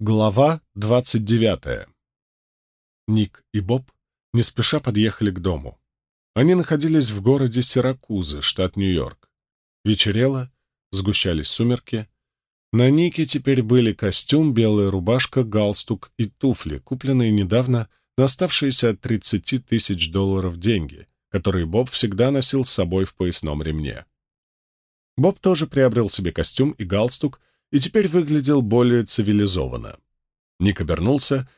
Глава двадцать девятая. Ник и Боб не спеша подъехали к дому. Они находились в городе Сиракузы, штат Нью-Йорк. Вечерело, сгущались сумерки. На Нике теперь были костюм, белая рубашка, галстук и туфли, купленные недавно на оставшиеся от 30 тысяч долларов деньги, которые Боб всегда носил с собой в поясном ремне. Боб тоже приобрел себе костюм и галстук и теперь выглядел более цивилизованно. Ник обернулся,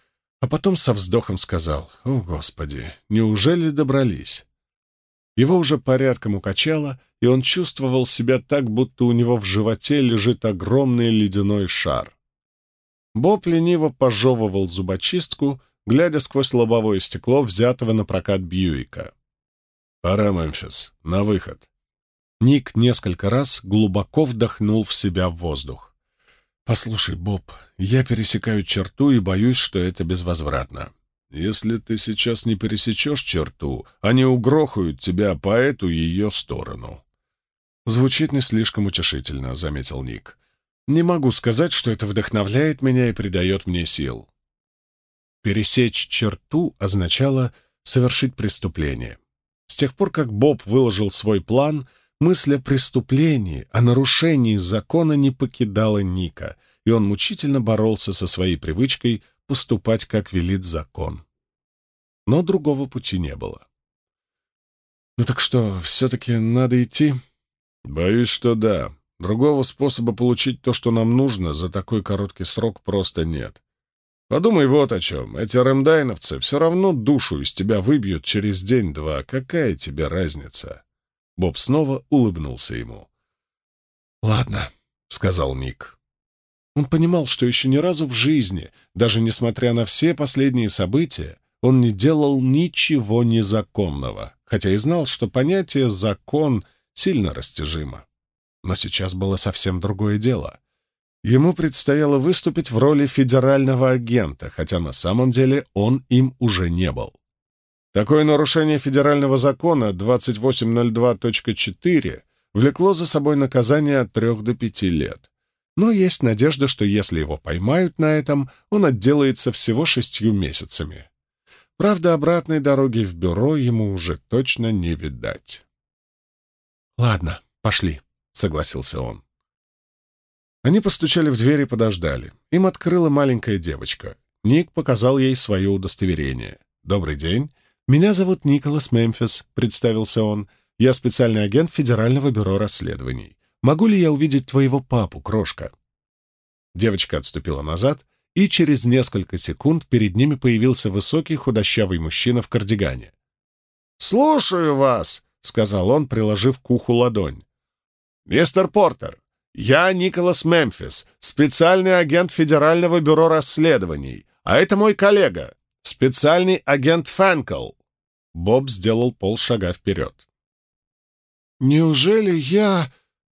а потом со вздохом сказал, «О, Господи, неужели добрались?» Его уже порядком укачало, и он чувствовал себя так, будто у него в животе лежит огромный ледяной шар. Боб лениво пожевывал зубочистку, глядя сквозь лобовое стекло взятого на прокат Бьюика. «Пора, Мемфис, на выход». Ник несколько раз глубоко вдохнул в себя воздух. «Послушай, Боб, я пересекаю черту и боюсь, что это безвозвратно. Если ты сейчас не пересечешь черту, они угрохают тебя по эту ее сторону». «Звучит не слишком утешительно», — заметил Ник. «Не могу сказать, что это вдохновляет меня и придает мне сил». Пересечь черту означало совершить преступление. С тех пор, как Боб выложил свой план — Мысль о преступлении, о нарушении закона не покидала Ника, и он мучительно боролся со своей привычкой поступать, как велит закон. Но другого пути не было. «Ну так что, все-таки надо идти?» «Боюсь, что да. Другого способа получить то, что нам нужно, за такой короткий срок просто нет. Подумай вот о чем. Эти ремдайновцы все равно душу из тебя выбьют через день-два. Какая тебе разница?» Боб снова улыбнулся ему. «Ладно», — сказал Ник. Он понимал, что еще ни разу в жизни, даже несмотря на все последние события, он не делал ничего незаконного, хотя и знал, что понятие «закон» сильно растяжимо. Но сейчас было совсем другое дело. Ему предстояло выступить в роли федерального агента, хотя на самом деле он им уже не был. Такое нарушение федерального закона 2802.4 влекло за собой наказание от трех до пяти лет. Но есть надежда, что если его поймают на этом, он отделается всего шестью месяцами. Правда, обратной дороги в бюро ему уже точно не видать. «Ладно, пошли», — согласился он. Они постучали в дверь и подождали. Им открыла маленькая девочка. Ник показал ей свое удостоверение. «Добрый день. «Меня зовут Николас Мемфис», — представился он. «Я специальный агент Федерального бюро расследований. Могу ли я увидеть твоего папу, крошка?» Девочка отступила назад, и через несколько секунд перед ними появился высокий худощавый мужчина в кардигане. «Слушаю вас», — сказал он, приложив к уху ладонь. «Мистер Портер, я Николас Мемфис, специальный агент Федерального бюро расследований, а это мой коллега, специальный агент Фэнкл. Боб сделал полшага вперед. «Неужели я...»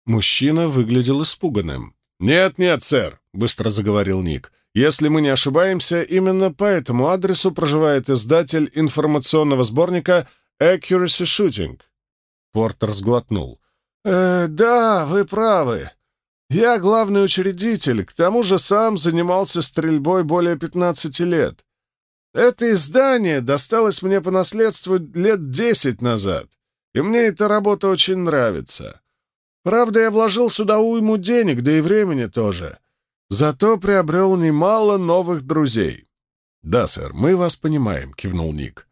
Мужчина выглядел испуганным. «Нет-нет, сэр», — быстро заговорил Ник. «Если мы не ошибаемся, именно по этому адресу проживает издатель информационного сборника Accuracy Shooting». Портер сглотнул. «Э, «Да, вы правы. Я главный учредитель, к тому же сам занимался стрельбой более 15 лет. Это издание досталось мне по наследству лет десять назад, и мне эта работа очень нравится. Правда, я вложил сюда уйму денег, да и времени тоже. Зато приобрел немало новых друзей. «Да, сэр, мы вас понимаем», — кивнул Ник.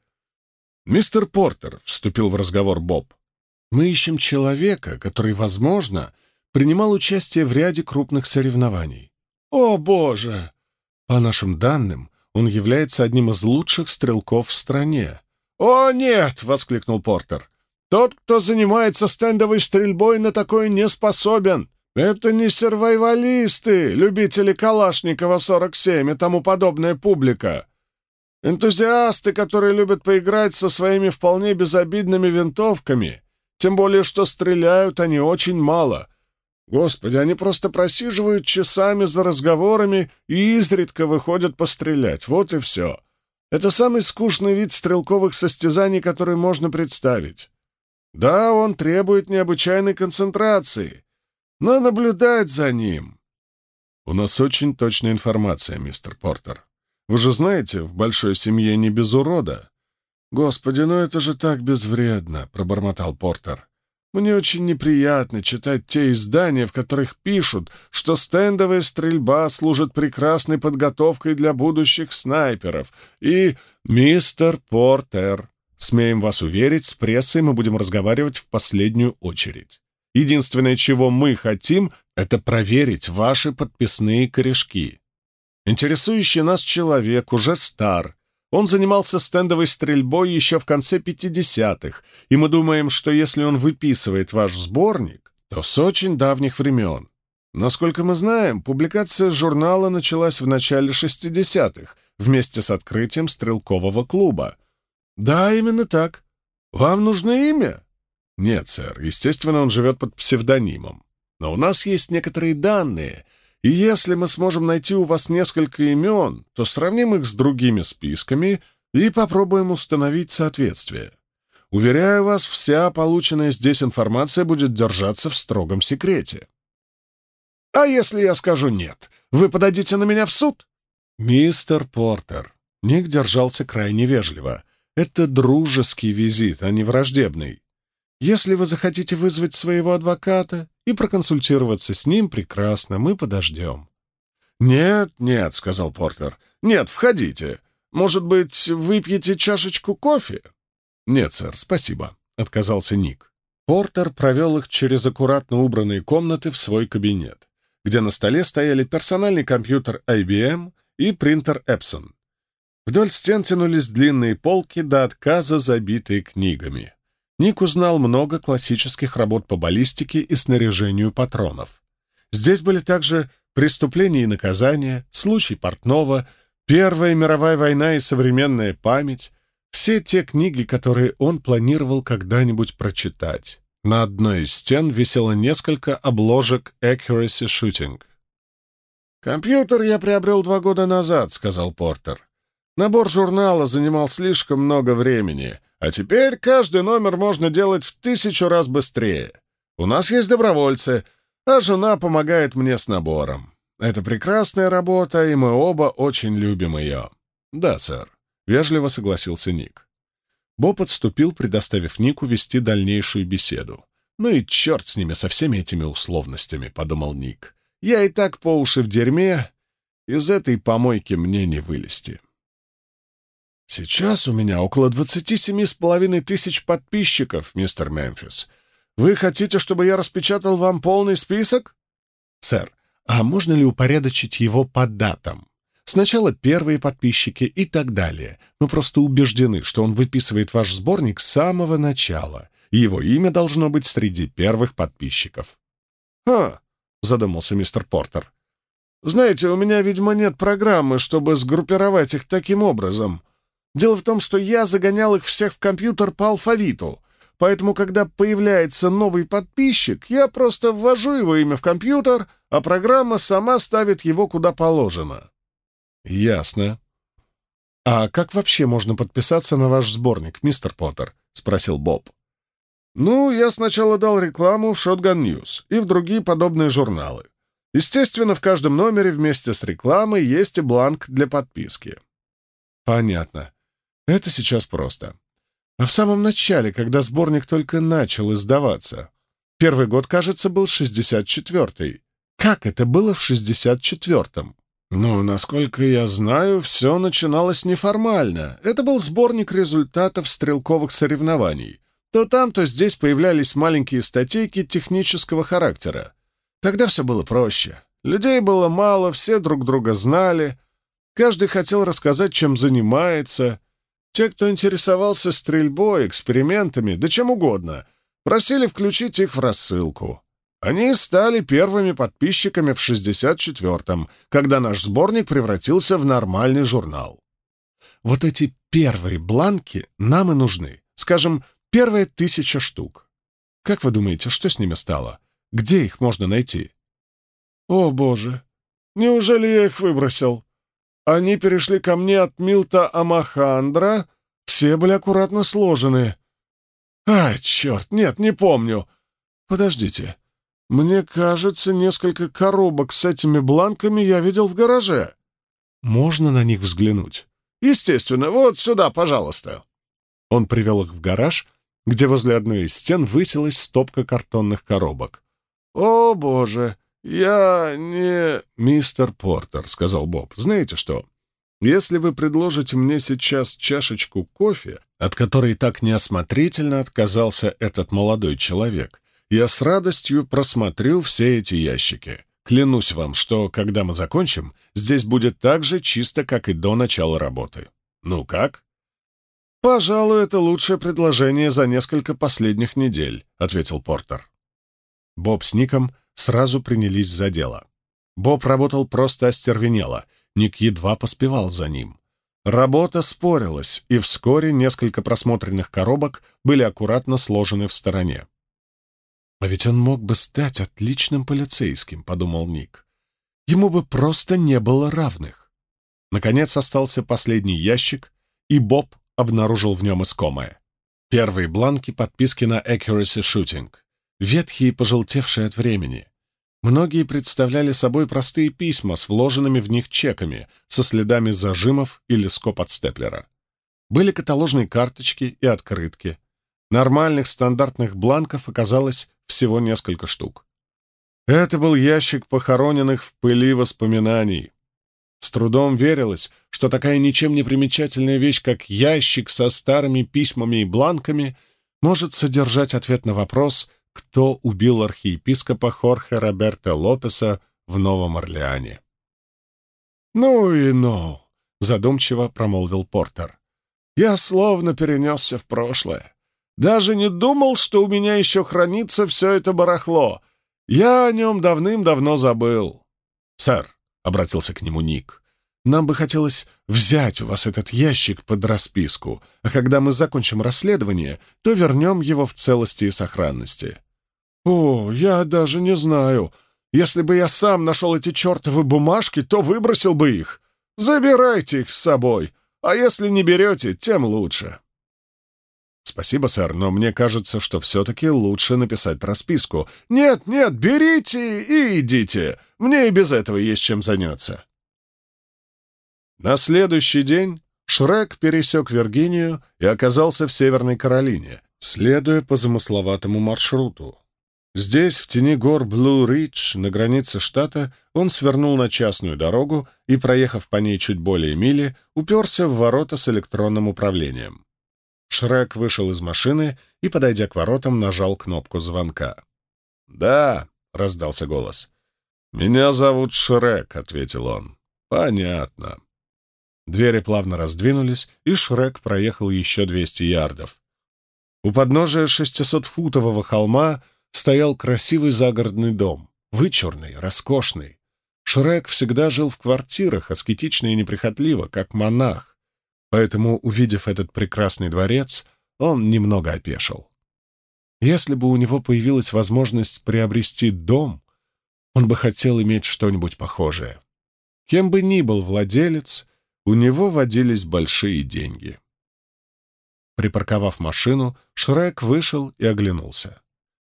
«Мистер Портер», — вступил в разговор Боб, — «мы ищем человека, который, возможно, принимал участие в ряде крупных соревнований». «О, боже!» По нашим данным, он является одним из лучших стрелков в стране. «О, нет!» — воскликнул Портер. «Тот, кто занимается стендовой стрельбой, на такое не способен. Это не сервайвалисты, любители Калашникова 47 и тому подобная публика. Энтузиасты, которые любят поиграть со своими вполне безобидными винтовками, тем более что стреляют они очень мало, Господи, они просто просиживают часами за разговорами и изредка выходят пострелять. Вот и все. Это самый скучный вид стрелковых состязаний, который можно представить. Да, он требует необычайной концентрации, но наблюдать за ним... «У нас очень точная информация, мистер Портер. Вы же знаете, в большой семье не без урода». «Господи, ну это же так безвредно», — пробормотал Портер. «Мне очень неприятно читать те издания, в которых пишут, что стендовая стрельба служит прекрасной подготовкой для будущих снайперов. И, мистер Портер, смеем вас уверить, с прессой мы будем разговаривать в последнюю очередь. Единственное, чего мы хотим, это проверить ваши подписные корешки. Интересующий нас человек уже стар. Он занимался стендовой стрельбой еще в конце 50-х, и мы думаем, что если он выписывает ваш сборник, то с очень давних времен. Насколько мы знаем, публикация журнала началась в начале 60-х, вместе с открытием стрелкового клуба. Да, именно так. Вам нужно имя? Нет, сэр, естественно, он живет под псевдонимом. Но у нас есть некоторые данные, и если мы сможем найти у вас несколько имен, то сравним их с другими списками и попробуем установить соответствие. Уверяю вас, вся полученная здесь информация будет держаться в строгом секрете. А если я скажу «нет», вы подадите на меня в суд? Мистер Портер. Ник держался крайне вежливо. Это дружеский визит, а не враждебный. Если вы захотите вызвать своего адвоката и проконсультироваться с ним, прекрасно, мы подождем». «Нет, нет», — сказал Портер. «Нет, входите. Может быть, выпьете чашечку кофе?» «Нет, сэр, спасибо», — отказался Ник. Портер провел их через аккуратно убранные комнаты в свой кабинет, где на столе стояли персональный компьютер IBM и принтер Epson. Вдоль стен тянулись длинные полки до отказа, забитые книгами. Ник узнал много классических работ по баллистике и снаряжению патронов. Здесь были также «Преступление и наказание», «Случай портного», «Первая мировая война и современная память», все те книги, которые он планировал когда-нибудь прочитать. На одной из стен висело несколько обложек Accuracy Shooting. «Компьютер я приобрел два года назад», — сказал Портер. «Набор журнала занимал слишком много времени, а теперь каждый номер можно делать в тысячу раз быстрее. У нас есть добровольцы, а жена помогает мне с набором. Это прекрасная работа, и мы оба очень любим ее. Да, сэр, — вежливо согласился Ник. Боб отступил, предоставив Нику вести дальнейшую беседу. «Ну и черт с ними, со всеми этими условностями», — подумал Ник. «Я и так по уши в дерьме. Из этой помойки мне не вылезти». «Сейчас у меня около двадцати семи с половиной тысяч подписчиков, мистер Мемфис. Вы хотите, чтобы я распечатал вам полный список?» «Сэр, а можно ли упорядочить его по датам? Сначала первые подписчики и так далее. Мы просто убеждены, что он выписывает ваш сборник с самого начала, и его имя должно быть среди первых подписчиков». «Ха!» — задумался мистер Портер. «Знаете, у меня, видимо, нет программы, чтобы сгруппировать их таким образом». Дело в том, что я загонял их всех в компьютер по алфавиту, поэтому, когда появляется новый подписчик, я просто ввожу его имя в компьютер, а программа сама ставит его куда положено. Ясно. А как вообще можно подписаться на ваш сборник, мистер Поттер? спросил Боб. Ну, я сначала дал рекламу в Shotgun News и в другие подобные журналы. Естественно, в каждом номере вместе с рекламой есть и бланк для подписки. Понятно. Это сейчас просто. А в самом начале, когда сборник только начал издаваться, первый год, кажется, был 64-й. Как это было в 64-м? Ну, насколько я знаю, все начиналось неформально. Это был сборник результатов стрелковых соревнований. То там, то здесь появлялись маленькие статейки технического характера. Тогда все было проще. Людей было мало, все друг друга знали. Каждый хотел рассказать, чем занимается, те, кто интересовался стрельбой, экспериментами, да чем угодно, просили включить их в рассылку. Они стали первыми подписчиками в 64-м, когда наш сборник превратился в нормальный журнал. Вот эти первые бланки нам и нужны. Скажем, первые тысяча штук. Как вы думаете, что с ними стало? Где их можно найти? О, боже! Неужели я их выбросил? Они перешли ко мне от Милта Амахандра, все были аккуратно сложены. А, черт, нет, не помню. Подождите. Мне кажется, несколько коробок с этими бланками я видел в гараже. Можно на них взглянуть? Естественно, вот сюда, пожалуйста. Он привел их в гараж, где возле одной из стен высилась стопка картонных коробок. «О, боже, я не...» «Мистер Портер», — сказал Боб, — «знаете что? Если вы предложите мне сейчас чашечку кофе, от которой так неосмотрительно отказался этот молодой человек, я с радостью просмотрю все эти ящики. Клянусь вам, что, когда мы закончим, здесь будет так же чисто, как и до начала работы. Ну как?» «Пожалуй, это лучшее предложение за несколько последних недель», — ответил Портер. Боб с Ником сразу принялись за дело. Боб работал просто остервенело, Ник едва поспевал за ним. Работа спорилась, и вскоре несколько просмотренных коробок были аккуратно сложены в стороне. «А ведь он мог бы стать отличным полицейским», — подумал Ник. «Ему бы просто не было равных». Наконец остался последний ящик, и Боб обнаружил в нем искомое. Первые бланки подписки на Accuracy Shooting ветхие и пожелтевшие от времени. Многие представляли собой простые письма с вложенными в них чеками, со следами зажимов или скоб от степлера. Были каталожные карточки и открытки. Нормальных стандартных бланков оказалось всего несколько штук. Это был ящик похороненных в пыли воспоминаний. С трудом верилось, что такая ничем не примечательная вещь, как ящик со старыми письмами и бланками, может содержать ответ на вопрос, кто убил архиепископа Хорхе Роберто Лопеса в Новом Орлеане. «Ну и ну!» — задумчиво промолвил Портер. «Я словно перенесся в прошлое. Даже не думал, что у меня еще хранится все это барахло. Я о нем давным-давно забыл». «Сэр», — обратился к нему Ник, — «нам бы хотелось взять у вас этот ящик под расписку, а когда мы закончим расследование, то вернем его в целости и сохранности». «О, я даже не знаю. Если бы я сам нашел эти чертовы бумажки, то выбросил бы их. Забирайте их с собой, а если не берете, тем лучше». «Спасибо, сэр, но мне кажется, что все-таки лучше написать расписку». «Нет, нет, берите и идите. Мне и без этого есть чем заняться». На следующий день Шрек пересек Виргинию и оказался в Северной Каролине, следуя по замысловатому маршруту. Здесь, в тени гор Блу-Ридж, на границе штата, он свернул на частную дорогу и, проехав по ней чуть более мили, уперся в ворота с электронным управлением. Шрек вышел из машины и, подойдя к воротам, нажал кнопку звонка. «Да», — раздался голос. «Меня зовут Шрек», — ответил он. «Понятно». Двери плавно раздвинулись, и Шрек проехал еще 200 ярдов. У подножия 600-футового холма стоял красивый загородный дом, вычурный, роскошный. Шрек всегда жил в квартирах, аскетично и неприхотливо, как монах, поэтому, увидев этот прекрасный дворец, он немного опешил. Если бы у него появилась возможность приобрести дом, он бы хотел иметь что-нибудь похожее. Кем бы ни был владелец, у него водились большие деньги. Припарковав машину, Шрек вышел и оглянулся.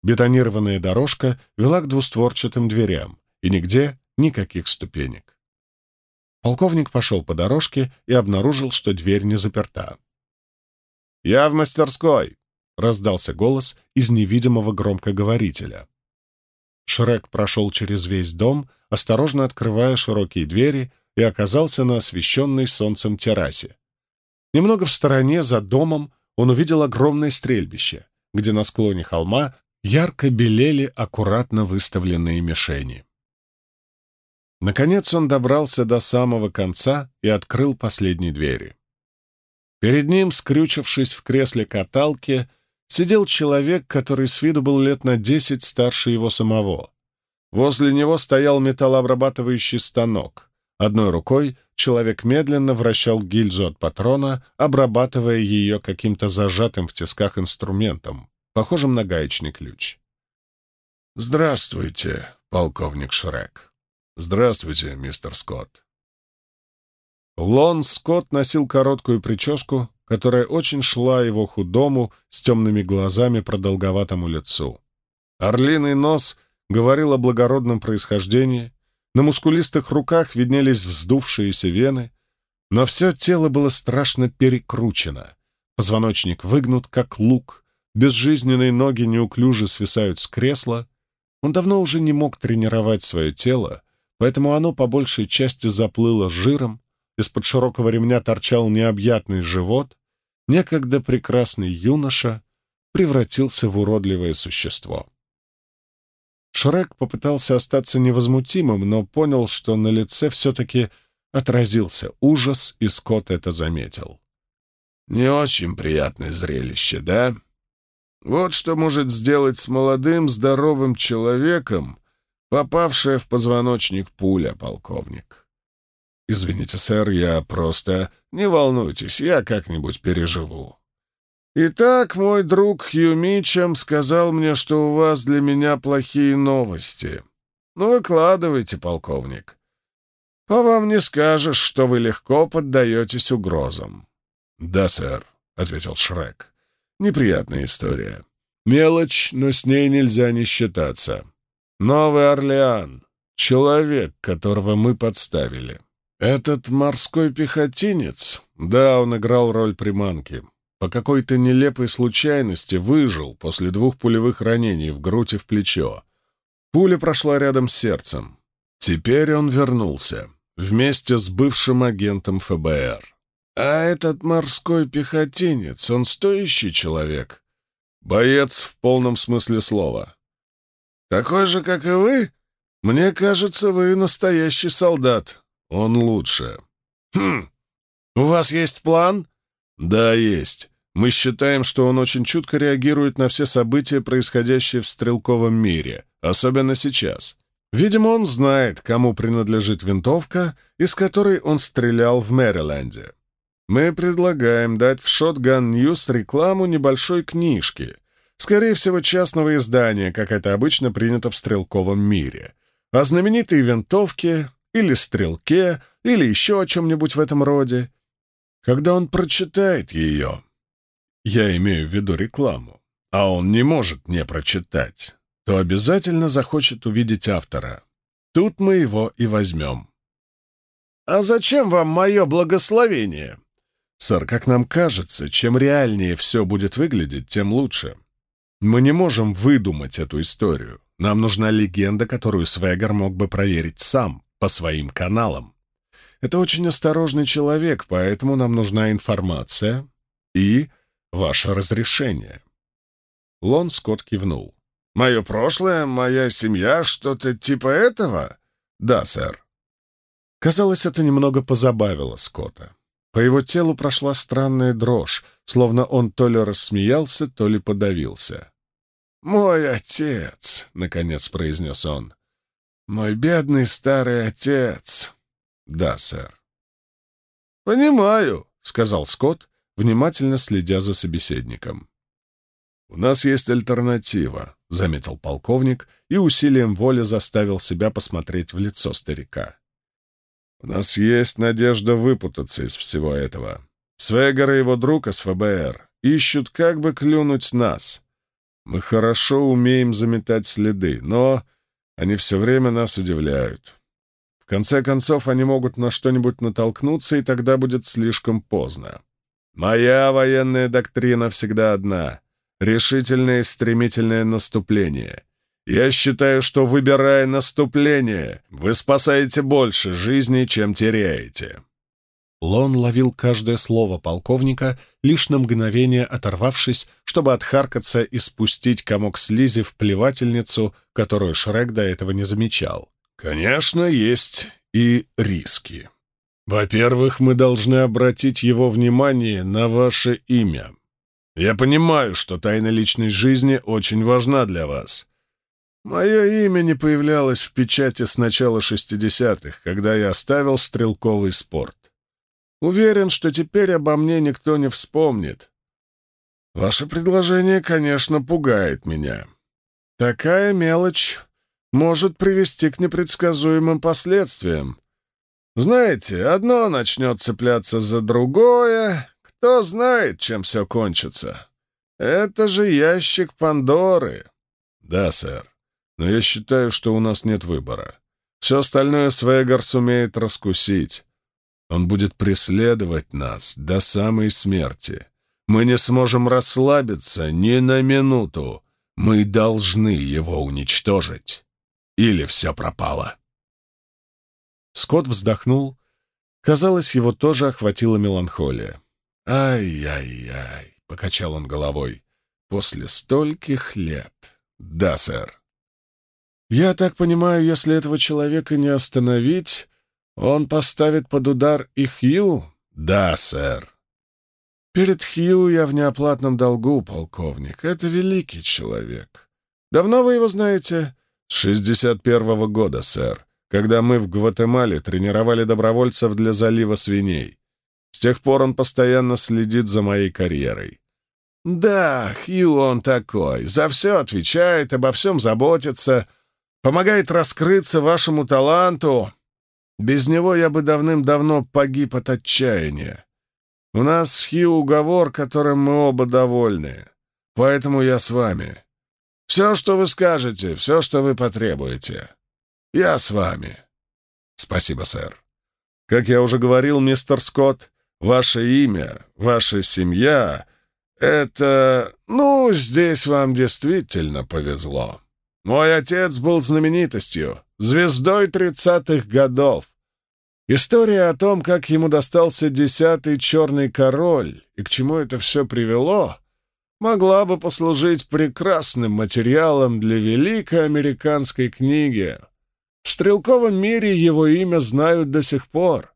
Бетонированная дорожка вела к двустворчатым дверям, и нигде никаких ступенек. Полковник пошел по дорожке и обнаружил, что дверь не заперта. «Я в мастерской!» — раздался голос из невидимого громкоговорителя. Шрек прошел через весь дом, осторожно открывая широкие двери, и оказался на освещенной солнцем террасе. Немного в стороне, за домом, он увидел огромное стрельбище, где на склоне холма ярко белели аккуратно выставленные мишени. Наконец он добрался до самого конца и открыл последние двери. Перед ним, скрючившись в кресле каталки, сидел человек, который с виду был лет на десять старше его самого. Возле него стоял металлообрабатывающий станок. Одной рукой человек медленно вращал гильзу от патрона, обрабатывая ее каким-то зажатым в тисках инструментом похожим на гаечный ключ. «Здравствуйте, полковник Шрек. Здравствуйте, мистер Скотт». Лон Скотт носил короткую прическу, которая очень шла его худому, с темными глазами продолговатому лицу. Орлиный нос говорил о благородном происхождении, на мускулистых руках виднелись вздувшиеся вены, но все тело было страшно перекручено. Позвоночник выгнут, как лук, безжизненные ноги неуклюже свисают с кресла. Он давно уже не мог тренировать свое тело, поэтому оно по большей части заплыло жиром, из-под широкого ремня торчал необъятный живот, некогда прекрасный юноша превратился в уродливое существо. Шрек попытался остаться невозмутимым, но понял, что на лице все-таки отразился ужас, и Скотт это заметил. «Не очень приятное зрелище, да? Вот что может сделать с молодым, здоровым человеком, попавшая в позвоночник пуля, полковник. Извините, сэр, я просто... Не волнуйтесь, я как-нибудь переживу. Итак, мой друг Хью Мичем сказал мне, что у вас для меня плохие новости. Ну, выкладывайте, полковник. По вам не скажешь, что вы легко поддаетесь угрозам. «Да, сэр», — ответил Шрек. «Неприятная история. Мелочь, но с ней нельзя не считаться. Новый Орлеан. Человек, которого мы подставили. Этот морской пехотинец, да, он играл роль приманки, по какой-то нелепой случайности выжил после двух пулевых ранений в грудь и в плечо. Пуля прошла рядом с сердцем. Теперь он вернулся, вместе с бывшим агентом ФБР. А этот морской пехотинец, он стоящий человек? Боец в полном смысле слова. Такой же, как и вы? Мне кажется, вы настоящий солдат. Он лучше. Хм, у вас есть план? Да, есть. Мы считаем, что он очень чутко реагирует на все события, происходящие в стрелковом мире, особенно сейчас. Видимо, он знает, кому принадлежит винтовка, из которой он стрелял в Мэриленде. Мы предлагаем дать в Shotgun News рекламу небольшой книжки, скорее всего, частного издания, как это обычно принято в стрелковом мире, о знаменитой винтовке или стрелке, или еще о чем-нибудь в этом роде. Когда он прочитает ее, я имею в виду рекламу, а он не может не прочитать, то обязательно захочет увидеть автора. Тут мы его и возьмем. «А зачем вам мое благословение?» «Сэр, как нам кажется, чем реальнее все будет выглядеть, тем лучше. Мы не можем выдумать эту историю. Нам нужна легенда, которую Свегер мог бы проверить сам, по своим каналам. Это очень осторожный человек, поэтому нам нужна информация и ваше разрешение». Лон Скотт кивнул. «Мое прошлое, моя семья, что-то типа этого?» «Да, сэр». Казалось, это немного позабавило Скотта. По его телу прошла странная дрожь, словно он то ли рассмеялся, то ли подавился. «Мой отец», — наконец произнес он. «Мой бедный старый отец». «Да, сэр». «Понимаю», — сказал Скотт, внимательно следя за собеседником. «У нас есть альтернатива», — заметил полковник и усилием воли заставил себя посмотреть в лицо старика. «У нас есть надежда выпутаться из всего этого. Свегер и его друг из ФБР ищут, как бы клюнуть нас. Мы хорошо умеем заметать следы, но они все время нас удивляют. В конце концов, они могут на что-нибудь натолкнуться, и тогда будет слишком поздно. Моя военная доктрина всегда одна — решительное и стремительное наступление. Я считаю, что, выбирая наступление, вы спасаете больше жизней, чем теряете». Лон ловил каждое слово полковника, лишь на мгновение оторвавшись, чтобы отхаркаться и спустить комок слизи в плевательницу, которую Шрек до этого не замечал. «Конечно, есть и риски», во-первых, мы должны обратить его внимание на ваше имя. Я понимаю, что тайна личной жизни очень важна для вас. Мое имя не появлялось в печати с начала 60-х, когда я оставил стрелковый спорт. Уверен, что теперь обо мне никто не вспомнит. Ваше предложение, конечно, пугает меня. Такая мелочь может привести к непредсказуемым последствиям, знаете, одно начнет цепляться за другое, кто знает, чем все кончится. Это же ящик Пандоры. Да, сэр. но я считаю, что у нас нет выбора. Все остальное Свегар сумеет раскусить. Он будет преследовать нас до самой смерти. Мы не сможем расслабиться ни на минуту. Мы должны его уничтожить. Или все пропало. Скотт вздохнул. Казалось, его тоже охватила меланхолия. «Ай-яй-яй», — покачал он головой, — «после стольких лет». «Да, сэр». «Я так понимаю, если этого человека не остановить, он поставит под удар и Хью?» «Да, сэр». «Перед Хью я в неоплатном долгу, полковник. Это великий человек. Давно вы его знаете?» «С шестьдесят первого года, сэр, когда мы в Гватемале тренировали добровольцев для залива свиней. С тех пор он постоянно следит за моей карьерой». «Да, Хью он такой. За все отвечает, обо всем заботится, помогает раскрыться вашему таланту. Без него я бы давным-давно погиб от отчаяния. У нас с Хью уговор, которым мы оба довольны. Поэтому я с вами. Все, что вы скажете, все, что вы потребуете. Я с вами. Спасибо, сэр. Как я уже говорил, мистер Скотт, ваше имя, ваша семья — это... Ну, здесь вам действительно повезло. Мой отец был знаменитостью, звездой тридцатых годов. История о том, как ему достался десятый черный король и к чему это все привело, могла бы послужить прекрасным материалом для великой американской книги. В стрелковом мире его имя знают до сих пор.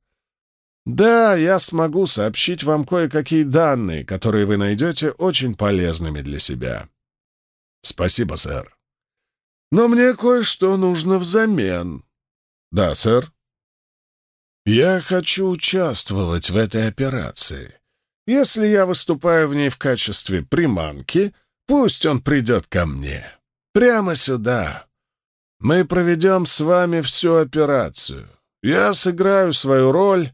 Да, я смогу сообщить вам кое-какие данные, которые вы найдете очень полезными для себя. Спасибо, сэр. Но мне кое-что нужно взамен. Да, сэр. Я хочу участвовать в этой операции. Если я выступаю в ней в качестве приманки, пусть он придет ко мне. Прямо сюда. Мы проведем с вами всю операцию. Я сыграю свою роль,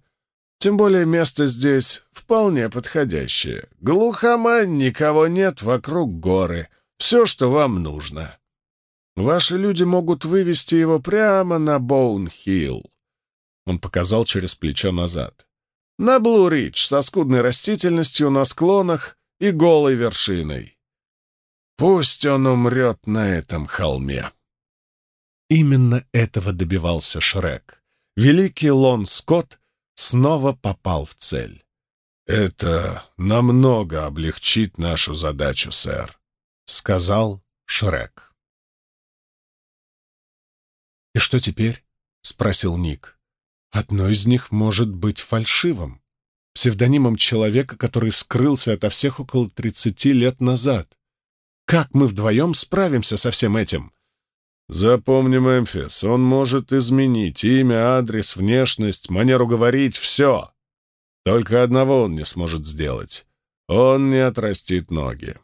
тем более место здесь вполне подходящее. Глухомань, никого нет, вокруг горы. Все, что вам нужно. Ваши люди могут вывести его прямо на Боун-Хилл. Он показал через плечо назад. «На Блу-Ридж со скудной растительностью на склонах и голой вершиной. Пусть он умрет на этом холме». Именно этого добивался Шрек. Великий Лон Скотт снова попал в цель. «Это намного облегчит нашу задачу, сэр», — сказал Шрек. «И что теперь?» — спросил Ник. Одно из них может быть фальшивым, псевдонимом человека, который скрылся ото всех около тридцати лет назад. Как мы вдвоем справимся со всем этим? Запомни, Мемфис, он может изменить имя, адрес, внешность, манеру говорить, все. Только одного он не сможет сделать. Он не отрастит ноги.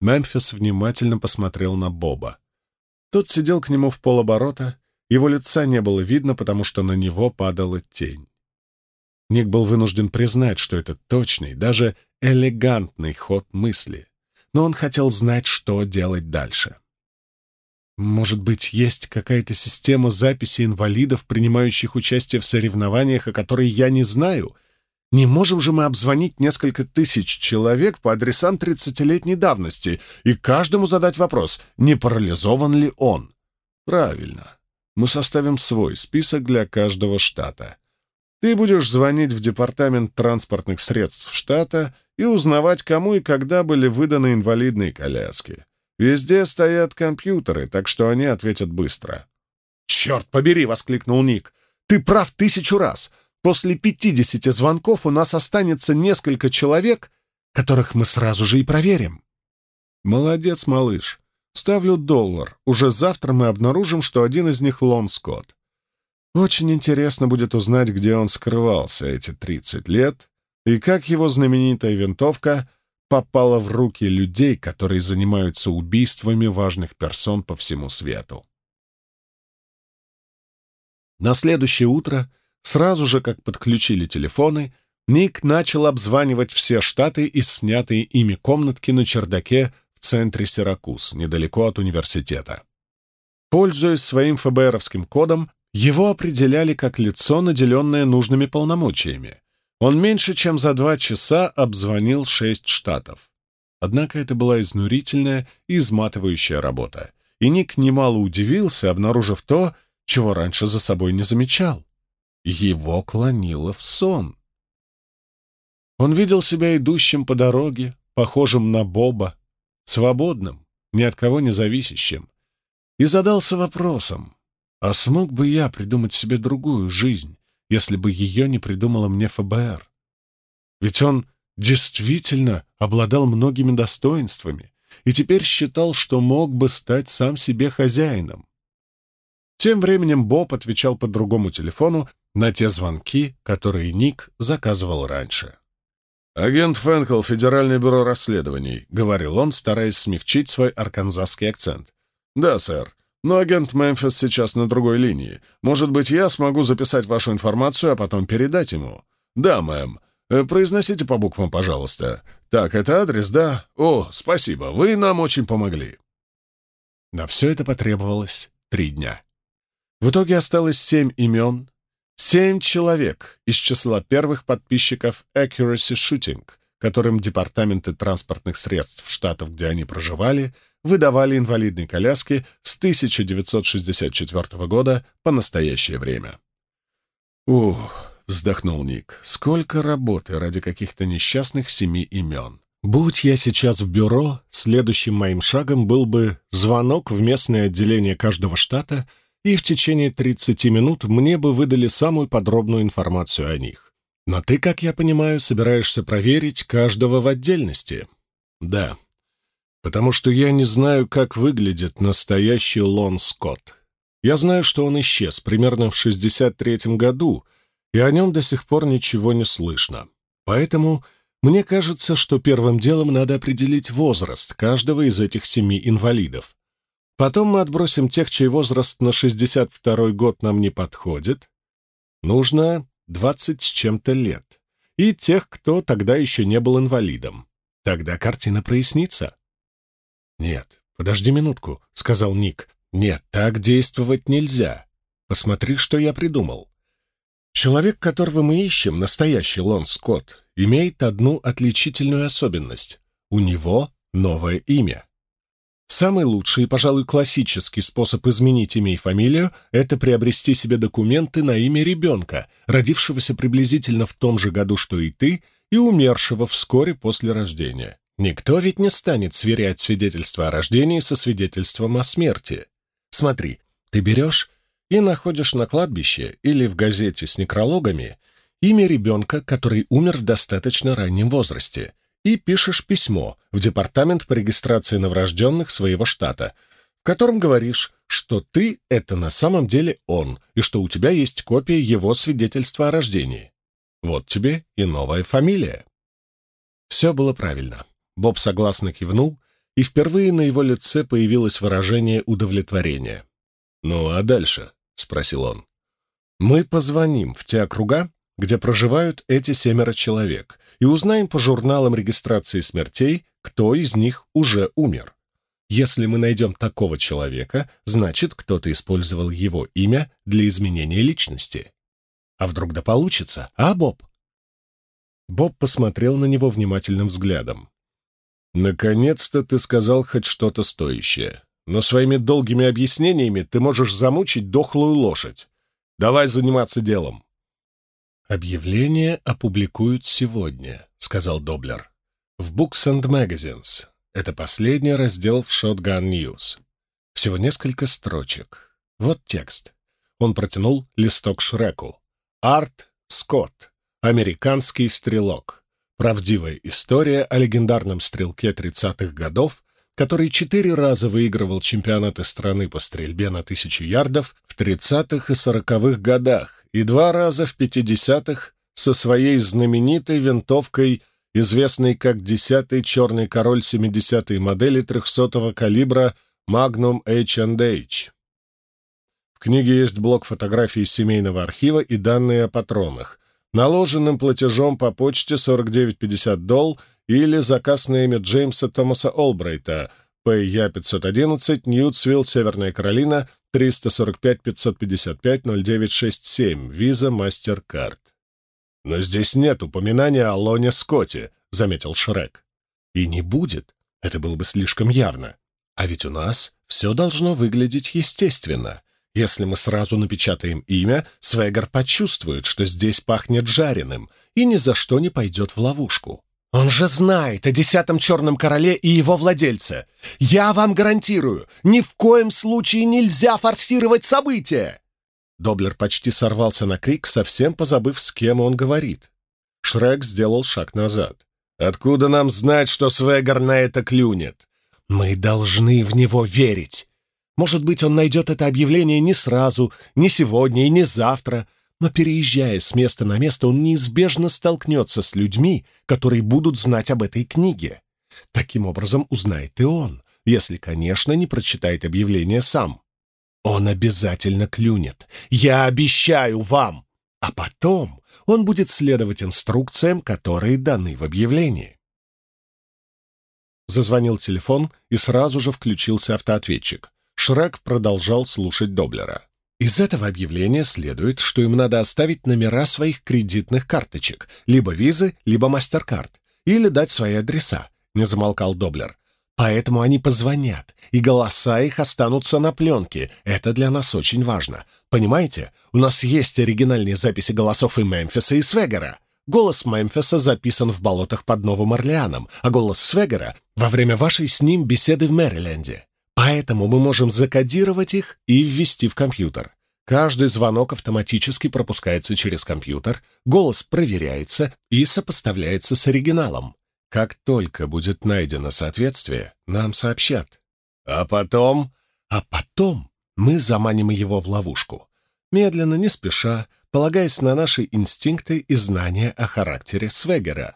Мемфис внимательно посмотрел на Боба. Тот сидел к нему в полоборота, его лица не было видно, потому что на него падала тень. Ник был вынужден признать, что это точный, даже элегантный ход мысли, но он хотел знать, что делать дальше. Может быть, есть какая-то система записи инвалидов, принимающих участие в соревнованиях, о которой я не знаю? Не можем же мы обзвонить несколько тысяч человек по адресам тридцатилетней давности и каждому задать вопрос, не парализован ли он? Правильно мы составим свой список для каждого штата. Ты будешь звонить в департамент транспортных средств штата и узнавать, кому и когда были выданы инвалидные коляски. Везде стоят компьютеры, так что они ответят быстро. «Черт побери!» — воскликнул Ник. «Ты прав тысячу раз. После пятидесяти звонков у нас останется несколько человек, которых мы сразу же и проверим». «Молодец, малыш. Ставлю доллар. Уже завтра мы обнаружим, что один из них Лон Скотт. Очень интересно будет узнать, где он скрывался эти 30 лет и как его знаменитая винтовка попала в руки людей, которые занимаются убийствами важных персон по всему свету. На следующее утро, сразу же как подключили телефоны, Ник начал обзванивать все штаты из снятой ими комнатки на чердаке центре Сиракуз, недалеко от университета. Пользуясь своим ФБРовским кодом, его определяли как лицо, наделенное нужными полномочиями. Он меньше чем за два часа обзвонил шесть штатов. Однако это была изнурительная и изматывающая работа, и Ник немало удивился, обнаружив то, чего раньше за собой не замечал. Его клонило в сон. Он видел себя идущим по дороге, похожим на Боба, свободным, ни от кого не зависящим, и задался вопросом, а смог бы я придумать себе другую жизнь, если бы ее не придумала мне ФБР? Ведь он действительно обладал многими достоинствами и теперь считал, что мог бы стать сам себе хозяином. Тем временем Боб отвечал по другому телефону на те звонки, которые Ник заказывал раньше. «Агент Фэнкл, Федеральное бюро расследований», — говорил он, стараясь смягчить свой арканзасский акцент. «Да, сэр. Но агент Мемфис сейчас на другой линии. Может быть, я смогу записать вашу информацию, а потом передать ему?» «Да, мэм. Э, произносите по буквам, пожалуйста. Так, это адрес, да? О, спасибо. Вы нам очень помогли». На все это потребовалось три дня. В итоге осталось семь имен, Семь человек из числа первых подписчиков Accuracy Shooting, которым департаменты транспортных средств штатов, где они проживали, выдавали инвалидные коляски с 1964 года по настоящее время. «Ух», — вздохнул Ник, — «сколько работы ради каких-то несчастных семи имен». Будь я сейчас в бюро, следующим моим шагом был бы звонок в местное отделение каждого штата — и в течение 30 минут мне бы выдали самую подробную информацию о них. Но ты, как я понимаю, собираешься проверить каждого в отдельности. Да, потому что я не знаю, как выглядит настоящий Лон Скотт. Я знаю, что он исчез примерно в 63-м году, и о нем до сих пор ничего не слышно. Поэтому мне кажется, что первым делом надо определить возраст каждого из этих семи инвалидов, Потом мы отбросим тех, чей возраст на 62-й год нам не подходит. Нужно 20 с чем-то лет. И тех, кто тогда еще не был инвалидом. Тогда картина прояснится. «Нет, подожди минутку», — сказал Ник. «Нет, так действовать нельзя. Посмотри, что я придумал. Человек, которого мы ищем, настоящий Лон Скотт, имеет одну отличительную особенность. У него новое имя. Самый лучший и, пожалуй, классический способ изменить имя и фамилию — это приобрести себе документы на имя ребенка, родившегося приблизительно в том же году, что и ты, и умершего вскоре после рождения. Никто ведь не станет сверять свидетельство о рождении со свидетельством о смерти. Смотри, ты берешь и находишь на кладбище или в газете с некрологами имя ребенка, который умер в достаточно раннем возрасте, и пишешь письмо в департамент по регистрации новорожденных своего штата, в котором говоришь, что ты — это на самом деле он, и что у тебя есть копия его свидетельства о рождении. Вот тебе и новая фамилия. Все было правильно. Боб согласно кивнул, и впервые на его лице появилось выражение удовлетворения. «Ну а дальше?» — спросил он. «Мы позвоним в те округа, где проживают эти семеро человек, и узнаем по журналам регистрации смертей, кто из них уже умер. Если мы найдем такого человека, значит, кто-то использовал его имя для изменения личности. А вдруг да получится, а, Боб? Боб посмотрел на него внимательным взглядом. «Наконец-то ты сказал хоть что-то стоящее. Но своими долгими объяснениями ты можешь замучить дохлую лошадь. Давай заниматься делом». «Объявление опубликуют сегодня», — сказал Доблер. «В Books and Magazines. Это последний раздел в Shotgun News. Всего несколько строчек. Вот текст». Он протянул листок Шреку. «Арт Скотт. Американский стрелок. Правдивая история о легендарном стрелке 30-х годов, который четыре раза выигрывал чемпионаты страны по стрельбе на тысячу ярдов в 30-х и 40-х годах, и два раза в 50-х со своей знаменитой винтовкой, известной как «Десятый черный король 70-й модели 300-го калибра Magnum H&H». В книге есть блок фотографий семейного архива и данные о патронах, наложенным платежом по почте 49,50 долл или заказ на имя Джеймса Томаса Олбрайта, ПЯ-511, Ньютсвилл, Северная Каролина, 345-555-0967, виза MasterCard. «Но здесь нет упоминания о Лоне Скотте», — заметил Шрек. «И не будет. Это было бы слишком явно. А ведь у нас все должно выглядеть естественно. Если мы сразу напечатаем имя, Свегар почувствует, что здесь пахнет жареным, и ни за что не пойдет в ловушку. Он же знает о десятом черном короле и его владельце. Я вам гарантирую, ни в коем случае нельзя форсировать события!» Доблер почти сорвался на крик, совсем позабыв, с кем он говорит. Шрек сделал шаг назад. «Откуда нам знать, что Свегар на это клюнет? Мы должны в него верить. Может быть, он найдет это объявление не сразу, не сегодня и не завтра, но переезжая с места на место, он неизбежно столкнется с людьми, которые будут знать об этой книге. Таким образом, узнает и он, если, конечно, не прочитает объявление сам. Он обязательно клюнет. Я обещаю вам. А потом он будет следовать инструкциям, которые даны в объявлении. Зазвонил телефон, и сразу же включился автоответчик. Шрек продолжал слушать Доблера. Из этого объявления следует, что им надо оставить номера своих кредитных карточек, либо визы, либо MasterCard, или дать свои адреса, не замолкал Доблер. Поэтому они позвонят, и голоса их останутся на пленке. Это для нас очень важно. Понимаете, у нас есть оригинальные записи голосов и Мемфиса, и Свегера. Голос Мемфиса записан в болотах под Новым Орлеаном, а голос Свегера — во время вашей с ним беседы в Мэриленде. Поэтому мы можем закодировать их и ввести в компьютер. Каждый звонок автоматически пропускается через компьютер, голос проверяется и сопоставляется с оригиналом. Как только будет найдено соответствие, нам сообщат. А потом... А потом мы заманим его в ловушку. Медленно, не спеша, полагаясь на наши инстинкты и знания о характере Свегера.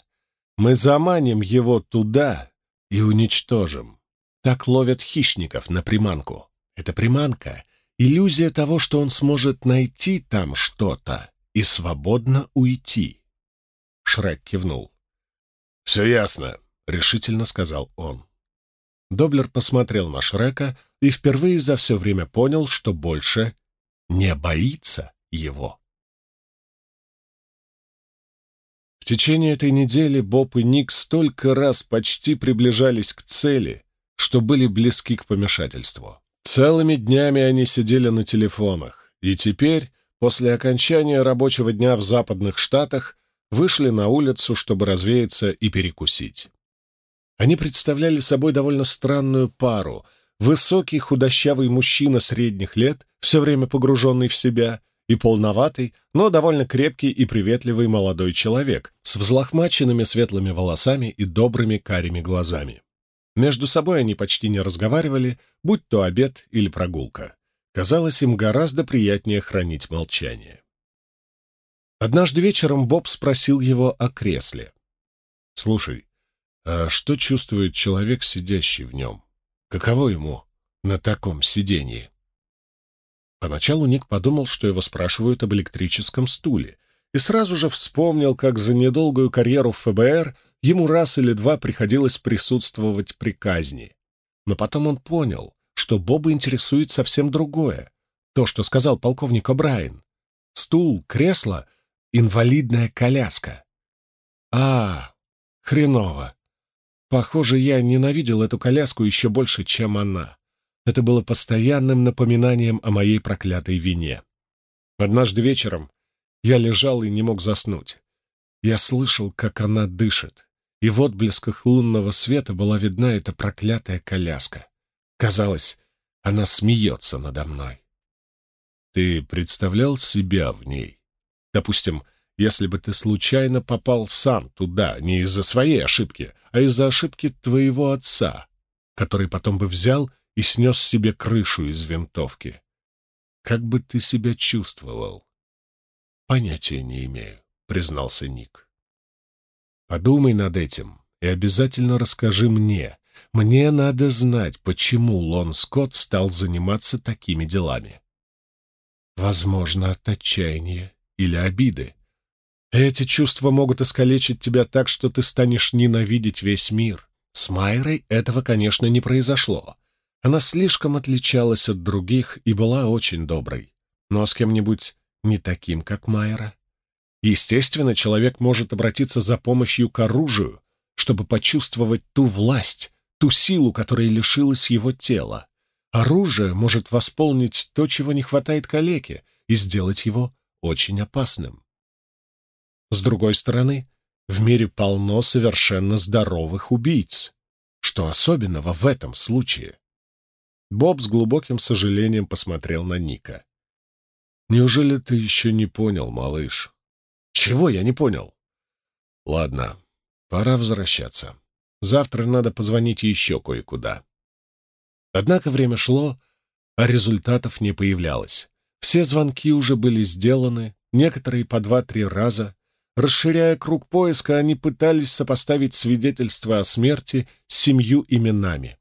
Мы заманим его туда и уничтожим. Так ловят хищников на приманку. Это приманка — иллюзия того, что он сможет найти там что-то и свободно уйти. Шрек кивнул. «Все ясно», — решительно сказал он. Доблер посмотрел на Шрека и впервые за все время понял, что больше не боится его. В течение этой недели Боб и Ник столько раз почти приближались к цели, что были близки к помешательству. Целыми днями они сидели на телефонах, и теперь, после окончания рабочего дня в Западных Штатах, вышли на улицу, чтобы развеяться и перекусить. Они представляли собой довольно странную пару. Высокий худощавый мужчина средних лет, все время погруженный в себя, и полноватый, но довольно крепкий и приветливый молодой человек с взлохмаченными светлыми волосами и добрыми карими глазами. Между собой они почти не разговаривали, будь то обед или прогулка. Казалось, им гораздо приятнее хранить молчание. Однажды вечером Боб спросил его о кресле. «Слушай, а что чувствует человек, сидящий в нем? Каково ему на таком сидении?» Поначалу Ник подумал, что его спрашивают об электрическом стуле, и сразу же вспомнил, как за недолгую карьеру в ФБР ему раз или два приходилось присутствовать при казни. Но потом он понял, что Боба интересует совсем другое. То, что сказал полковник О'Брайен. Стул, кресло инвалидная коляска. А, хреново. Похоже, я ненавидел эту коляску еще больше, чем она. Это было постоянным напоминанием о моей проклятой вине. Однажды вечером я лежал и не мог заснуть. Я слышал, как она дышит, и в отблесках лунного света была видна эта проклятая коляска. Казалось, она смеется надо мной. Ты представлял себя в ней? Допустим, если бы ты случайно попал сам туда, не из-за своей ошибки, а из-за ошибки твоего отца, который потом бы взял и снес себе крышу из винтовки. Как бы ты себя чувствовал? Понятия не имею, признался Ник. Подумай над этим и обязательно расскажи мне. Мне надо знать, почему Лон Скотт стал заниматься такими делами. Возможно, от отчаяния или обиды. Эти чувства могут искалечить тебя так, что ты станешь ненавидеть весь мир. С Майрой этого, конечно, не произошло. Она слишком отличалась от других и была очень доброй. Но с кем-нибудь не таким, как Майера. Естественно, человек может обратиться за помощью к оружию, чтобы почувствовать ту власть, ту силу, которой лишилось его тело. Оружие может восполнить то, чего не хватает калеке, и сделать его очень опасным. С другой стороны, в мире полно совершенно здоровых убийц. Что особенного в этом случае? Боб с глубоким сожалением посмотрел на Ника. «Неужели ты еще не понял, малыш?» «Чего я не понял?» «Ладно, пора возвращаться. Завтра надо позвонить еще кое-куда». Однако время шло, а результатов не появлялось. Все звонки уже были сделаны, некоторые по два-три раза. Расширяя круг поиска, они пытались сопоставить свидетельства о смерти с семью именами,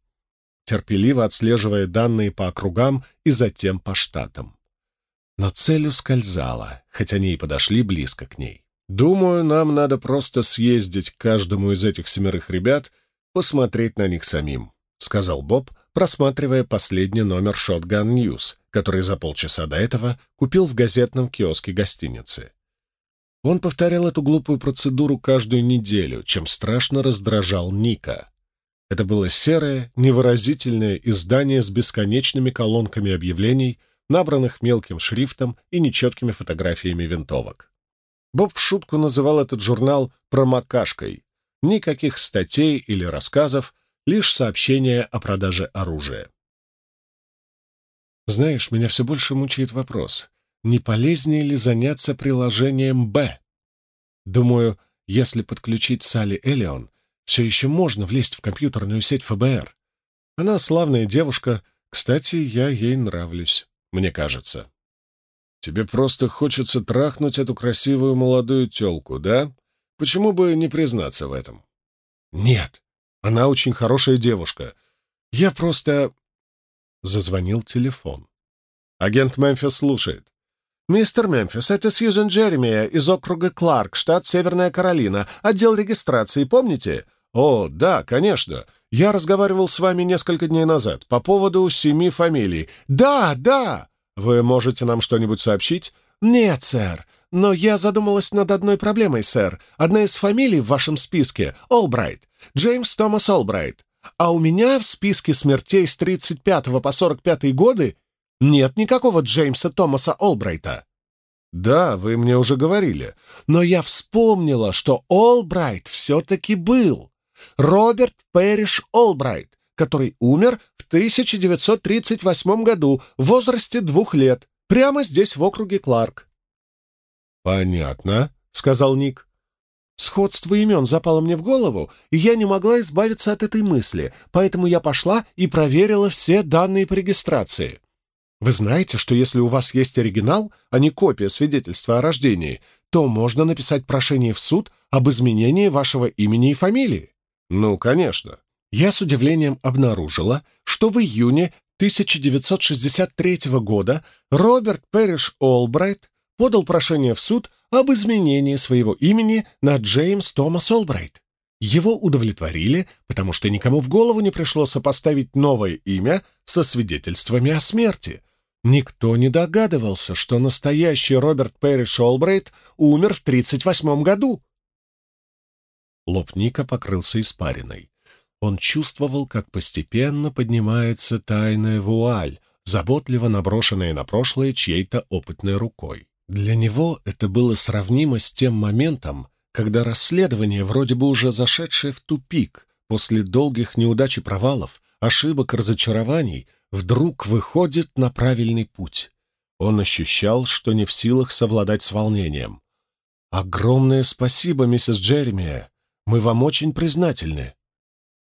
терпеливо отслеживая данные по округам и затем по штатам. Но цель ускользала, хоть они и подошли близко к ней. «Думаю, нам надо просто съездить к каждому из этих семерых ребят, посмотреть на них самим», — сказал Боб, просматривая последний номер Shotgun News, который за полчаса до этого купил в газетном киоске гостиницы. Он повторял эту глупую процедуру каждую неделю, чем страшно раздражал Ника. Это было серое, невыразительное издание с бесконечными колонками объявлений, набранных мелким шрифтом и нечеткими фотографиями винтовок. Боб в шутку называл этот журнал «промокашкой». Никаких статей или рассказов, лишь сообщения о продаже оружия. Знаешь, меня все больше мучает вопрос, не полезнее ли заняться приложением «Б»? Думаю, если подключить Салли Элеон, все еще можно влезть в компьютерную сеть ФБР. Она славная девушка, кстати, я ей нравлюсь, мне кажется. Тебе просто хочется трахнуть эту красивую молодую телку, да? Почему бы не признаться в этом? Нет, она очень хорошая девушка. Я просто... Зазвонил телефон. Агент Мемфис слушает. «Мистер Мемфис, это Сьюзен Джеремия из округа Кларк, штат Северная Каролина, отдел регистрации, помните?» «О, да, конечно. Я разговаривал с вами несколько дней назад по поводу семи фамилий». «Да, да!» «Вы можете нам что-нибудь сообщить?» «Нет, сэр. Но я задумалась над одной проблемой, сэр. Одна из фамилий в вашем списке — Олбрайт. Джеймс Томас Олбрайт. А у меня в списке смертей с 35 по 45 годы нет никакого Джеймса Томаса Олбрайта. Да, вы мне уже говорили. Но я вспомнила, что Олбрайт все-таки был. Роберт Пэриш Олбрайт, который умер в 1938 году в возрасте двух лет, прямо здесь, в округе Кларк. «Понятно», — сказал Ник. Сходство имен запало мне в голову, и я не могла избавиться от этой мысли, поэтому я пошла и проверила все данные по регистрации. Вы знаете, что если у вас есть оригинал, а не копия свидетельства о рождении, то можно написать прошение в суд об изменении вашего имени и фамилии? Ну, конечно. Я с удивлением обнаружила, что в июне 1963 года Роберт Пэриш Олбрайт подал прошение в суд об изменении своего имени на Джеймс Томас Олбрайт. Его удовлетворили, потому что никому в голову не пришло сопоставить новое имя со свидетельствами о смерти. Никто не догадывался, что настоящий Роберт Перри Шолбрейт умер в 1938 году. Лоб Ника покрылся испариной. Он чувствовал, как постепенно поднимается тайная вуаль, заботливо наброшенная на прошлое чьей-то опытной рукой. Для него это было сравнимо с тем моментом, когда расследование, вроде бы уже зашедшее в тупик, после долгих неудач и провалов, ошибок разочарований, вдруг выходит на правильный путь. Он ощущал, что не в силах совладать с волнением. «Огромное спасибо, миссис Джеремия! Мы вам очень признательны!»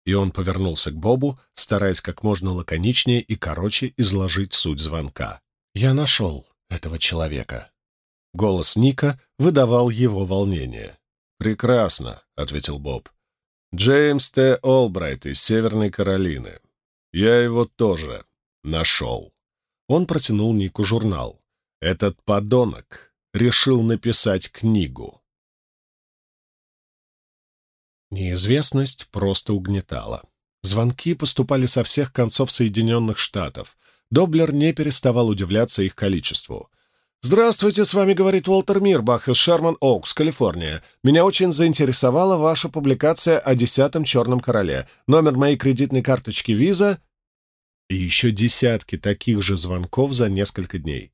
И он повернулся к Бобу, стараясь как можно лаконичнее и короче изложить суть звонка. «Я нашел этого человека». Голос Ника выдавал его волнение. «Прекрасно», — ответил Боб. «Джеймс Т. Олбрайт из Северной Каролины. Я его тоже нашел». Он протянул Нику журнал. «Этот подонок решил написать книгу». Неизвестность просто угнетала. Звонки поступали со всех концов Соединенных Штатов. Доблер не переставал удивляться их количеству. «Здравствуйте, с вами говорит Уолтер Мирбах из Шерман Оукс, Калифорния. Меня очень заинтересовала ваша публикация о десятом Черном Короле. Номер моей кредитной карточки Виза...» И еще десятки таких же звонков за несколько дней.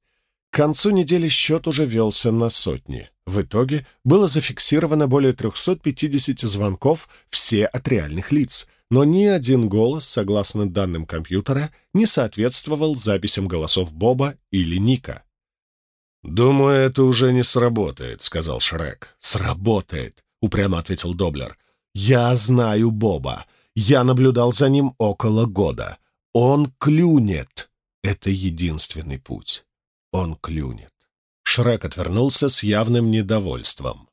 К концу недели счет уже велся на сотни. В итоге было зафиксировано более 350 звонков, все от реальных лиц, но ни один голос, согласно данным компьютера, не соответствовал записям голосов Боба или Ника. «Думаю, это уже не сработает», — сказал Шрек. «Сработает», — упрямо ответил Доблер. «Я знаю Боба. Я наблюдал за ним около года. Он клюнет. Это единственный путь. Он клюнет». Шрек отвернулся с явным недовольством.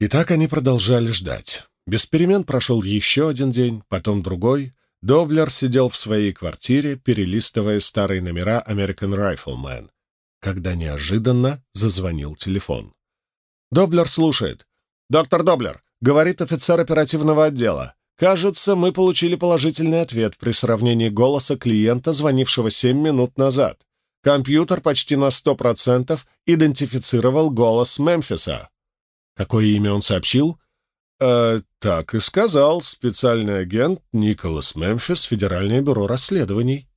И так они продолжали ждать. Без перемен прошел еще один день, потом другой. Доблер сидел в своей квартире, перелистывая старые номера American Rifleman, когда неожиданно зазвонил телефон. Доблер слушает. «Доктор Доблер», — говорит офицер оперативного отдела. «Кажется, мы получили положительный ответ при сравнении голоса клиента, звонившего семь минут назад. Компьютер почти на сто процентов идентифицировал голос Мемфиса». «Какое имя он сообщил?» «Э, так и сказал специальный агент Николас Мемфис, Федеральное бюро расследований».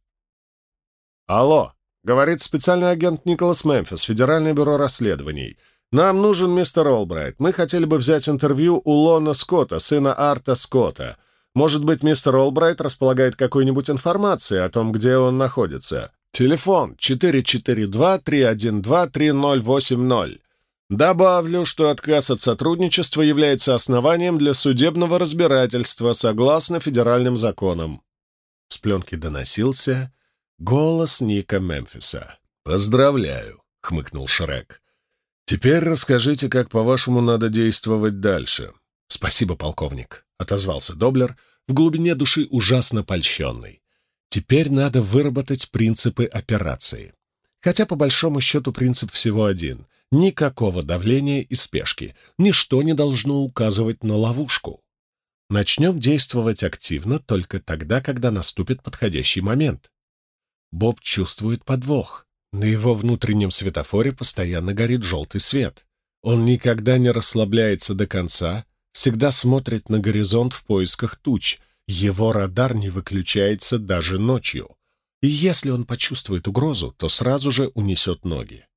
«Алло», — говорит специальный агент Николас Мемфис, Федеральное бюро расследований. «Нам нужен мистер Олбрайт. Мы хотели бы взять интервью у Лона Скотта, сына Арта Скотта. Может быть, мистер Олбрайт располагает какой-нибудь информацией о том, где он находится. Телефон 442-312-3080. Добавлю, что отказ от сотрудничества является основанием для судебного разбирательства согласно федеральным законам. С пленки доносился голос Ника Мемфиса. «Поздравляю», — хмыкнул Шрек. «Теперь расскажите, как, по-вашему, надо действовать дальше». «Спасибо, полковник», — отозвался Доблер, в глубине души ужасно польщенный. «Теперь надо выработать принципы операции. Хотя, по большому счету, принцип всего один — Никакого давления и спешки. Ничто не должно указывать на ловушку. Начнем действовать активно только тогда, когда наступит подходящий момент. Боб чувствует подвох. На его внутреннем светофоре постоянно горит желтый свет. Он никогда не расслабляется до конца, всегда смотрит на горизонт в поисках туч. Его радар не выключается даже ночью. И если он почувствует угрозу, то сразу же унесет ноги.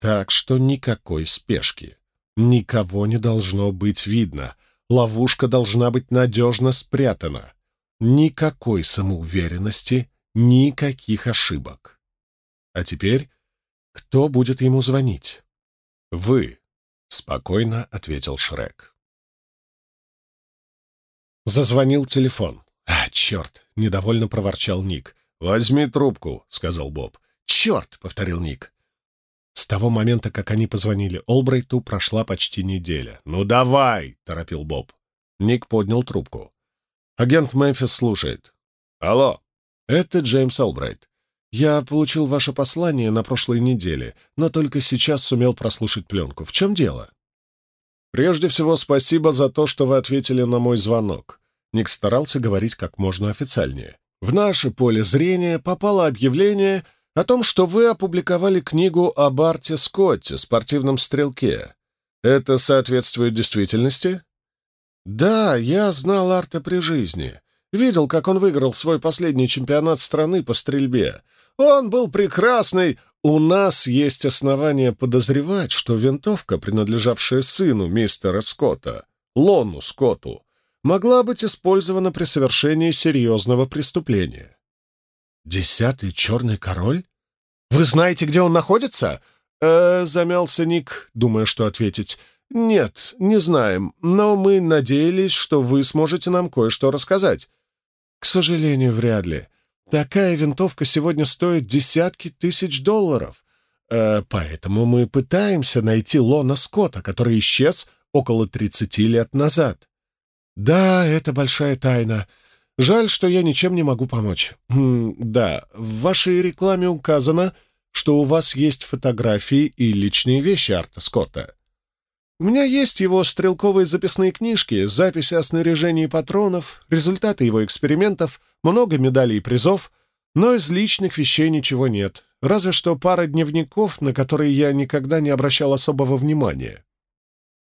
Так что никакой спешки. Никого не должно быть видно. Ловушка должна быть надежно спрятана. Никакой самоуверенности, никаких ошибок. А теперь кто будет ему звонить? Вы, — спокойно ответил Шрек. Зазвонил телефон. «А, черт!» — недовольно проворчал Ник. «Возьми трубку», — сказал Боб. «Черт!» — повторил Ник. С того момента, как они позвонили Олбрайту, прошла почти неделя. «Ну давай!» — торопил Боб. Ник поднял трубку. Агент Мемфис слушает. «Алло, это Джеймс Олбрайт. Я получил ваше послание на прошлой неделе, но только сейчас сумел прослушать пленку. В чем дело?» «Прежде всего, спасибо за то, что вы ответили на мой звонок». Ник старался говорить как можно официальнее. «В наше поле зрения попало объявление о том, что вы опубликовали книгу о Барте Скотте, спортивном стрелке. Это соответствует действительности? Да, я знал Арта при жизни. Видел, как он выиграл свой последний чемпионат страны по стрельбе. Он был прекрасный. У нас есть основания подозревать, что винтовка, принадлежавшая сыну мистера Скотта, Лону Скотту, могла быть использована при совершении серьезного преступления. «Десятый черный король? Вы знаете, где он находится?» э, замялся Ник, думая, что ответить. «Нет, не знаем, но мы надеялись, что вы сможете нам кое-что рассказать». «К сожалению, вряд ли. Такая винтовка сегодня стоит десятки тысяч долларов. Э, поэтому мы пытаемся найти Лона Скотта, который исчез около 30 лет назад. Да, это большая тайна. Жаль, что я ничем не могу помочь. М да, в вашей рекламе указано, что у вас есть фотографии и личные вещи Арта Скотта. У меня есть его стрелковые записные книжки, записи о снаряжении патронов, результаты его экспериментов, много медалей и призов, но из личных вещей ничего нет, разве что пара дневников, на которые я никогда не обращал особого внимания.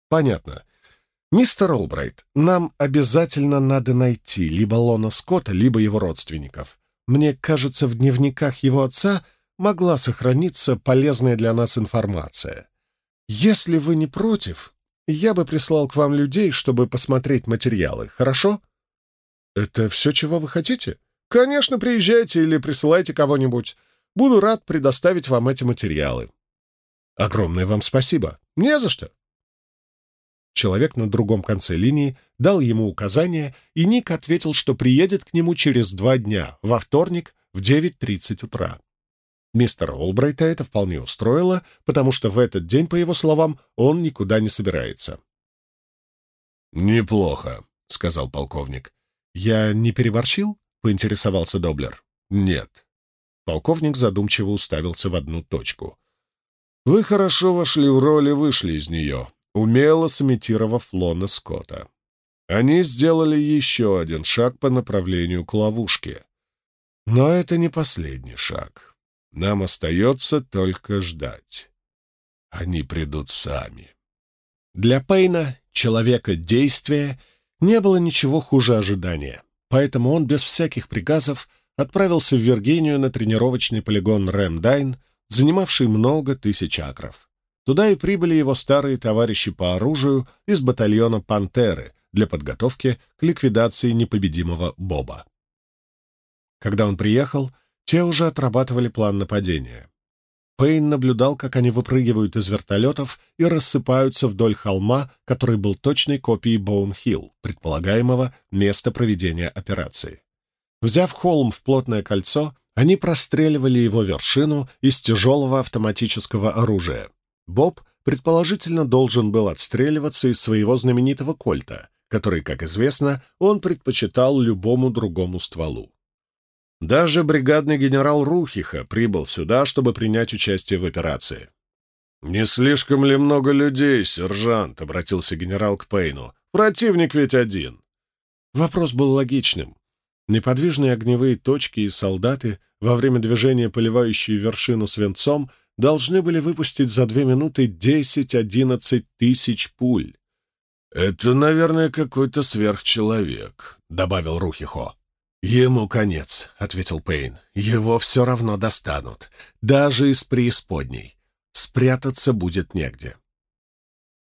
Понятно. Мистер Олбрайт, нам обязательно надо найти либо Лона Скотта, либо его родственников. Мне кажется, в дневниках его отца могла сохраниться полезная для нас информация. Если вы не против, я бы прислал к вам людей, чтобы посмотреть материалы, хорошо? Это все, чего вы хотите? Конечно, приезжайте или присылайте кого-нибудь. Буду рад предоставить вам эти материалы. Огромное вам спасибо. Не за что. Человек на другом конце линии дал ему указание, и Ник ответил, что приедет к нему через два дня, во вторник в 9.30 утра. Мистера Олбрайта это вполне устроило, потому что в этот день, по его словам, он никуда не собирается. «Неплохо», — сказал полковник. «Я не переборщил?» — поинтересовался Доблер. «Нет». Полковник задумчиво уставился в одну точку. «Вы хорошо вошли в роль и вышли из нее, умело сымитировав Лона Скотта. Они сделали еще один шаг по направлению к ловушке. Но это не последний шаг. Нам остается только ждать. Они придут сами. Для Пейна, человека действия, не было ничего хуже ожидания, поэтому он без всяких приказов отправился в Виргинию на тренировочный полигон Рэмдайн, занимавший много тысяч акров. Туда и прибыли его старые товарищи по оружию из батальона «Пантеры» для подготовки к ликвидации непобедимого Боба. Когда он приехал, те уже отрабатывали план нападения. Пейн наблюдал, как они выпрыгивают из вертолетов и рассыпаются вдоль холма, который был точной копией Боун-Хилл, предполагаемого места проведения операции. Взяв холм в плотное кольцо, они простреливали его вершину из тяжелого автоматического оружия. Боб, предположительно, должен был отстреливаться из своего знаменитого кольта, который, как известно, он предпочитал любому другому стволу. Даже бригадный генерал Рухиха прибыл сюда, чтобы принять участие в операции. «Не слишком ли много людей, сержант?» — обратился генерал к Пейну. «Противник ведь один». Вопрос был логичным. Неподвижные огневые точки и солдаты, во время движения поливающие вершину свинцом, должны были выпустить за две минуты 10-11 тысяч пуль. «Это, наверное, какой-то сверхчеловек», — добавил Рухихо. «Ему конец», — ответил Пейн. «Его все равно достанут, даже из преисподней. Спрятаться будет негде».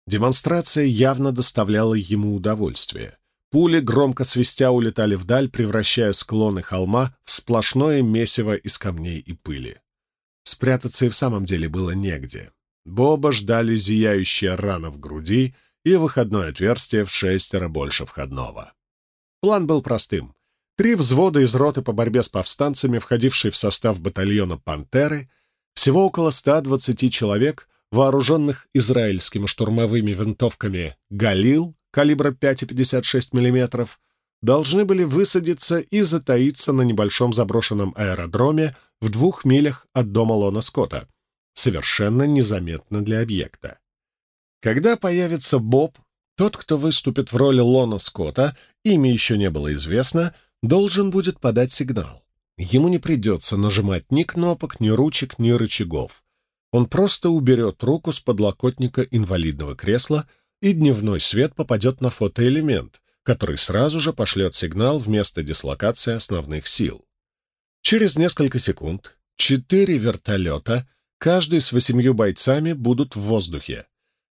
Демонстрация явно доставляла ему удовольствие. Пули, громко свистя, улетали вдаль, превращая склоны холма в сплошное месиво из камней и пыли. Спрятаться и в самом деле было негде. Боба ждали зияющая рана в груди и выходное отверстие в шестеро больше входного. План был простым Три взвода из роты по борьбе с повстанцами, входившие в состав батальона «Пантеры», всего около 120 человек, вооруженных израильскими штурмовыми винтовками «Галил» калибра 5,56 мм, должны были высадиться и затаиться на небольшом заброшенном аэродроме в двух милях от дома Лона Скотта, совершенно незаметно для объекта. Когда появится Боб, тот, кто выступит в роли Лона Скотта, имя еще не было известно — должен будет подать сигнал. Ему не придется нажимать ни кнопок, ни ручек, ни рычагов. Он просто уберет руку с подлокотника инвалидного кресла, и дневной свет попадет на фотоэлемент, который сразу же пошлет сигнал в место дислокации основных сил. Через несколько секунд четыре вертолета, каждый с восемью бойцами, будут в воздухе.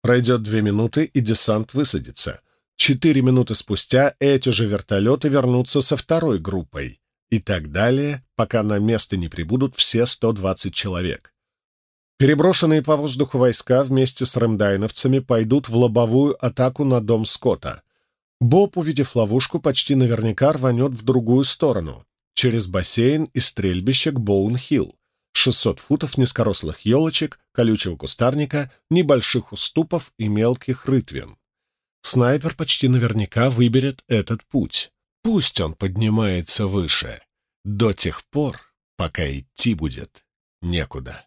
Пройдет две минуты, и десант высадится — Четыре минуты спустя эти же вертолеты вернутся со второй группой. И так далее, пока на место не прибудут все 120 человек. Переброшенные по воздуху войска вместе с рэмдайновцами пойдут в лобовую атаку на дом Скотта. Боб, увидев ловушку, почти наверняка рванет в другую сторону, через бассейн и стрельбище к Боун-Хилл. 600 футов низкорослых елочек, колючего кустарника, небольших уступов и мелких рытвин. Снайпер почти наверняка выберет этот путь. Пусть он поднимается выше, до тех пор, пока идти будет некуда.